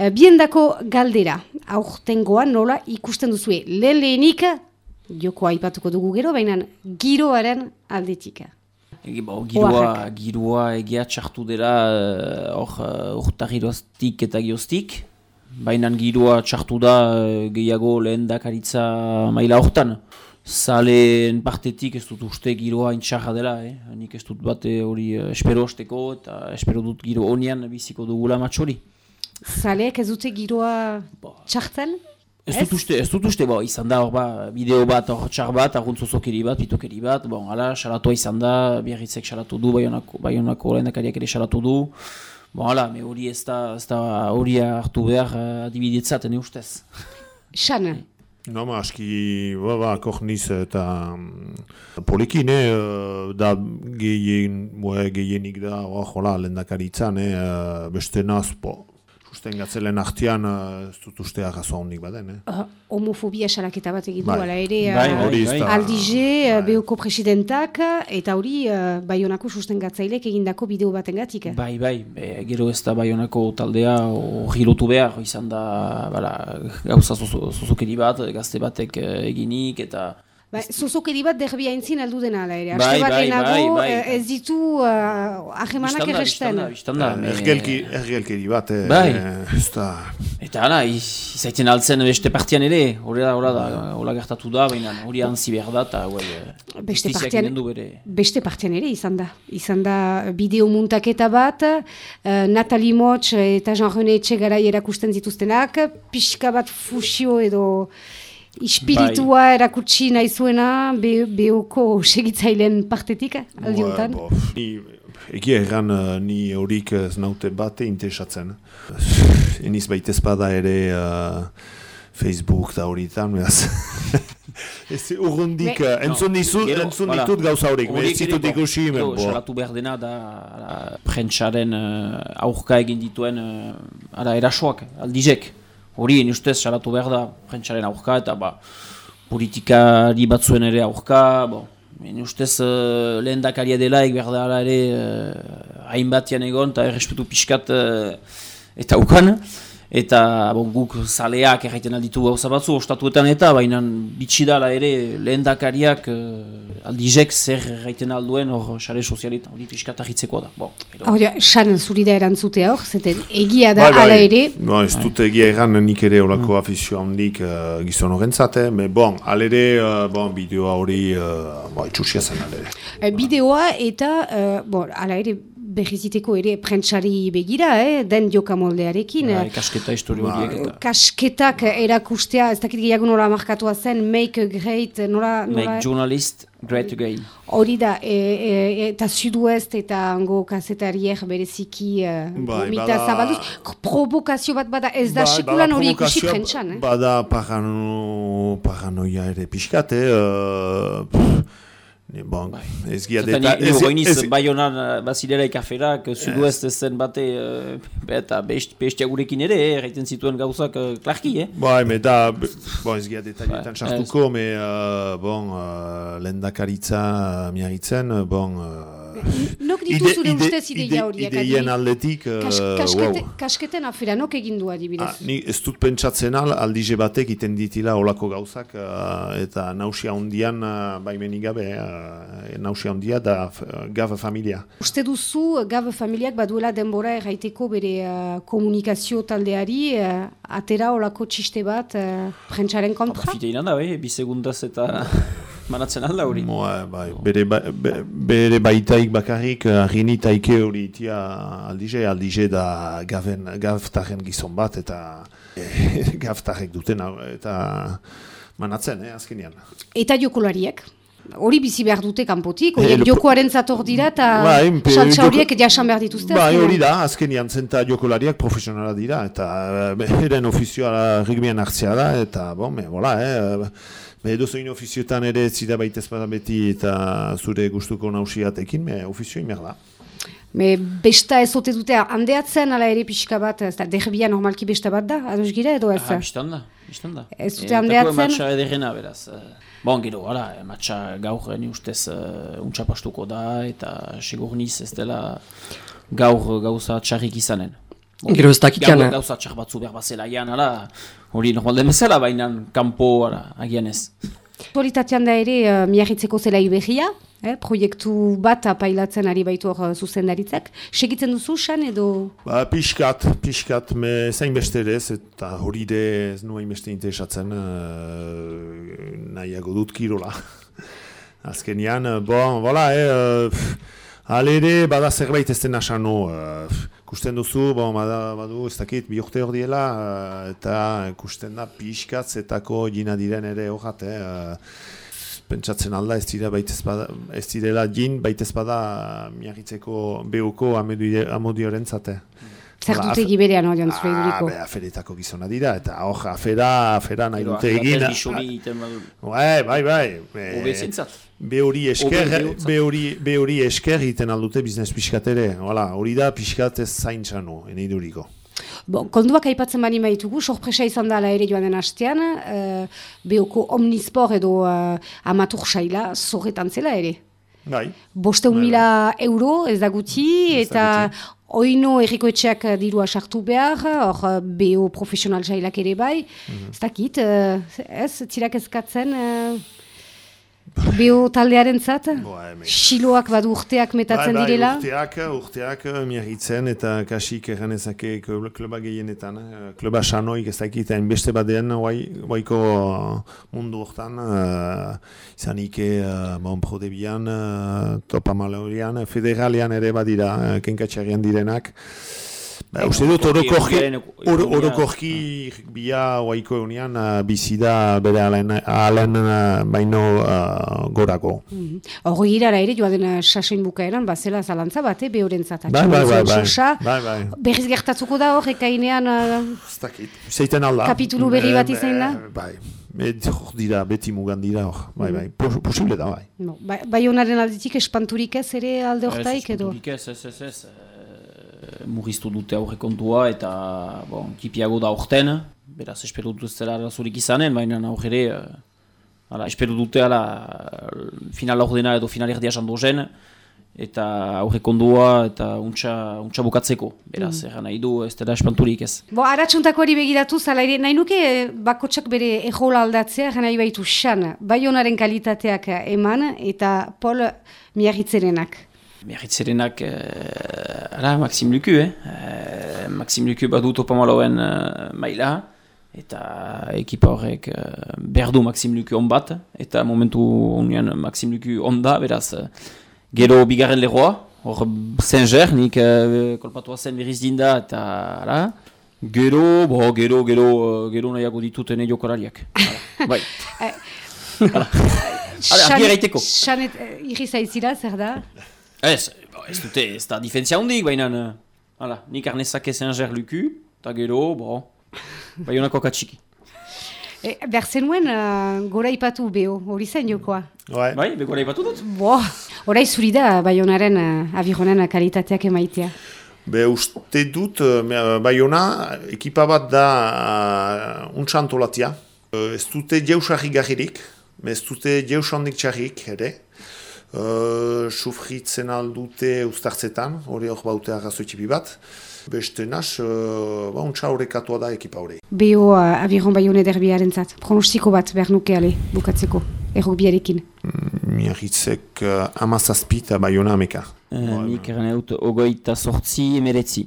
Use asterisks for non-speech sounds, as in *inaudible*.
Uh, biendako galdera, aurtengoan nola ikusten duzue, lehen lehenik, joko aipatuko dugu gero, baina giroaren aldetik. Egi, bo, giroa, giroa egia txartu dela hor uh, eta gioztik, baina giroa txartu da gehiago lehen dakaritza maila hortan. Zaleen partetik ez dut uste giroa intxarra dela, eh? nik ez dut bate hori espero osteko eta espero dut giro honian biziko dugula matxori. Zaleek ez dute giroa txartzen? Ez dut uste, ez dut uste, bo, izan da hor ba, bideo bat, hor txar bat, arguntzo zokeri bat, pitokeri bat, bon, ala, xalatua izan da, biarritzek xalatu du, baionako, baionako lehendakariak ere xalatu du, bon, ala, me hori ez da, ez da hori hartu behar uh, adibidetzat, ne ustez. Xan? No, ma, aski, ba, ba, kohniz eta um, polikin, eh, da gehien, gehienik da, jola, lehendakaritzan, eh, beste naz, po, Usten gatzelen artian uh, ez dut ustea gazo hondik baden, eh? Uh, homofobia salaketa bat egin bai. duela ere bai, bai, bai. aldize, bai. beoko presidentak, eta hori uh, baionako susten gatzailek egindako bideo baten gatik. Bai, bai, e, gero ez da baionako taldea hori lotu behar, izan da bala, gauza zuzukeri bat, gazte batek eginik, eta... Ba, Zuzokeri bat derbia entzin aldu dena ala ere. Bai, bai, bai, bai, eh, Ez ditu uh, ahemanak erresten. Bistanda, bistanda. Ergelkeri bat. Eh, bai. Eh, Eta hala, izaiten altzen beste partian ere. Hora da, hora da, hora gertatu da, baina hori antzi behar da, eta huel, beste partian, beste partian ere izan da. Izan da bideo muntaketa bat, uh, Natali Motz eta Jean-René Etxegara erakusten zituztenak, pixka bat fusio edo ispiritua bai. erakutsi nahi zuena behoko segitzailen partetik aldi honetan? Egi erran uh, ni horik ez naute bate interesatzen. *sighs* Eniz baita espada ere uh, Facebook da horitan, behaz. *laughs* Ez urrundik, entzun ditut gauza horik, ez zitut ikusi. Salatu behar dena da prentsaren uh, aurka egin dituen uh, erasoak, aldizek hori ustez salatu behar da prentsaren aurka eta ba, politikari batzuen ere aurka, bo, ustez uh, lehen dakaria dela behar da ere uh, hainbatian egon eta errespetu pixkat uh, eta ukan. Eta bon, guk zaleak erraiten alditu gauza batzu, ostatuetan eta, baina bitxidala ere lehen dakariak uh, aldizek zer erraiten alduen hor xare sozialetan, hori piskata hitzeko da. Bon, hor, xan zuri da erantzute hor, zeten egia da bai, bai. ala ere. No, ez dut egia egan nik ere horako mm. afizio handik uh, gizon horrentzate, me bon, alere, uh, bon, bideoa hori, uh, bon, itxusia zen alere. bideoa eta, uh, bon, ala ere, behiziteko ere prentsari begira, eh? den jokamoldearekin. Ba, kasketa historio ba, horiek Kasketak erakustea, ez dakit gehiago nola markatua zen, make great, nola... Make journalist great again. Hori da, e, e, eta suduest eta ango kasetariek bereziki uh, ba, gomita zabalduz. Provokazio bat bada ez da ba, sekulan hori ikusi prentsan. Eh? Bada parano, paranoia ere pixkate, uh, Bon, bai. ez gira deta... Ez gira bai honan bazilera ikaferak, zudu ez zen bate, uh, eta bestia gurekin ere, erraiten zituen gauzak uh, klarki, eh? Bai, me da, bon, ez gira detalietan sartuko, me, uh, bon, uh, lendakaritza miagitzen, bon, uh, Nok ditu zure ustez ideia horiak? Ideien aldetik... Uh, kasketen afera, nok egin du adibidez? Ah, ni ez dut pentsatzen al, aldize batek iten ditila olako gauzak, uh, eta nausia hondian, uh, baimenik gabe, uh, nausia hondia da uh, gabe familia. Uste duzu, gabe familiak baduela denbora erraiteko bere uh, komunikazio taldeari, uh, atera olako txiste bat, uh, prentsaren kontra? Fite da, eh? bi segundaz eta... *laughs* manatzen alda hori. Moa, bai, bere, ba, bere baitaik bakarrik argini uh, taike hori itia aldize, aldize da gaven, gaftaren gizon bat eta *laughs* e, gaftarek duten eta manatzen, eh, azkenean. Eta jokolariek? Hori bizi behar dute kanpotik, hori e, jokoaren zator dira eta bai, saltsa horiek jasan behar dituzte. Bai, hori da, azkenean zenta jokolariak profesionala dira eta beren ofizioa rigbian hartzea da eta, bon, me, bola, eh, Be, edo zoin ofizioetan ere zida espada beti eta zure gustuko nausiatekin, me ofizio imer da. Me besta ez ote dute, handeatzen ala ere pixka bat, ez da, derbia normalki besta bat da, ados gira edo ez? Ah, biztan da, biztan da. Ez dute handeatzen? Eta matxa edegena beraz. Bon, gero, ala, matxa gaur ni ustez uh, untxapastuko da, eta sigurniz ez dela gaur gauza txarrik izanen. Gero ez dakikan. Gauza txar batzu behar bazela, gian, ala, hori normalden bezala, baina kanpo, ala, agian ez. Politatean da ere, uh, miarritzeko zela ibegia, eh, proiektu bat apailatzen ari baitu hor uh, zuzendaritzak. Segitzen duzu, san, edo? Ba, pixkat, pixkat, me zain beste ere ez, eta hori de ez nuen beste interesatzen, uh, nahiago dut kirola. *laughs* Azkenian, bon, voilà, eh, uh, Alere, bada zerbait ez den asano, uh, duzu, bon, bada, badu, ez dakit, bi urte hor diela, uh, eta kusten da pixkat zetako jina diren ere horat, eh, uh, pentsatzen alda ez dira baitez bada, ez direla jin baitez bada miagitzeko behuko amodioren zate. Zer dute giberean hori antzure iduriko? Ah, aferetako gizona dira, eta hor, afera, afera nahi dute egin. Bai, bai, bai. Be hori esker, be hori esker egiten aldute biznes pixkatere. Hori da pixkat ez zain txano, ene iduriko. Bon, konduak aipatzen bani maitugu, sorpresa izan da ere joan den hastean, uh, beoko omnispor edo uh, amatur saila zorretan zela ere. Bai. Boste bai, mila bai. euro ez da guti, eta Oino errikoetxeak eh, dirua sartu behar, hor eh, BO profesional jailak ere bai. Mm -hmm. Ez dakit, uh, ez, zirak ezkatzen... Uh, Bio taldearen zat? Xiloak badu urteak metatzen bai, bai, direla? Urteak, urteak eh, miagitzen eta kasik erganezake kluba gehienetan. Eh, kluba sanoik ez dakit, beste badean waiko mundu hortan. Uh, izanik, uh, bon, prodebian, uh, topamalorian, federalian ere badira, uh, kenkatxarian direnak. Ba, uste dut orokorki bia oaiko egunean uh, bizida bere alen, alen uh, baino uh, gorako. Mm -hmm. irara ere joa dena sasoin bukaeran, bazela zalantza bate behoren zatak. Bai, bai, bai, bai, bai, bai. Berriz gertatzuko da hor, ekainean uh, alda. kapitulu berri bat izan da? Bai, hor dira, beti mugan dira hor, bai, bai, posible da, bai. No, bai, bai honaren aldetik espanturik ez ere alde hortaik edo? Ez, ez, ez, ez, mugiztu dute aurre kontua eta bon, kipiago da aurten, beraz espero dut zela arazurik izanen, baina aurre ere, uh, espero dute ala, final aurdena edo final erdia jandu zen, eta aurre kondua eta untxa, untxa bukatzeko, beraz, mm. nahi du ez dela espanturik ez. Bo, aratsuntako hori begiratu, zala ere, nahi nuke bakotsak bere ejola aldatzea, nahi baitu xan, bai honaren kalitateak eman, eta pol miarritzerenak. Meritzerenak, uh, ara, Maxim Luku, eh? Uh, Maxim Luku bat dut opamaloen uh, maila, eta ekipa horrek uh, berdu Maxim Luku on bat, eta momentu unian Maxim Luku on da, beraz, uh, gero bigarren leroa, hor Saint-Ger, nik uh, kolpatua zen berriz dinda, eta, ara, gero, bo, gero, gero, gero nahiago dituten jokorariak. bai. Hala, argi eraiteko. Xanet, irri zaizira, zer da? Ez, ez dute, ez da difentzia hondik, baina hala, nik arnezak ezen zer luku, eta gero, bo, bai honako katxiki. *laughs* E, Behar zenuen uh, gora ipatu beho, hori zen jokoa? Bai, bai be gora ipatu dut? Bo, horai zuri da bai honaren uh, abironen kalitateak emaitea. Be uste dut, uh, bai hona, ekipa bat da uh, untxantolatia. Uh, ez dute jeusarri gajirik, ez dute jeusandik txarrik ere. Uh, sufritzen aldute ustartzetan, hori hor baute arrazoitxipi bat. Beste nas, uh, ba, untsa horrekatua da ekipa hori. Bio uh, abiron bai hone derbiaren zat, pronostiko bat behar nuke ale, bukatzeko, errok biarekin. Mm, Miagitzek uh, amazazpita bai hona ameka. Uh, nik eren eut ogoita sortzi emeretzi.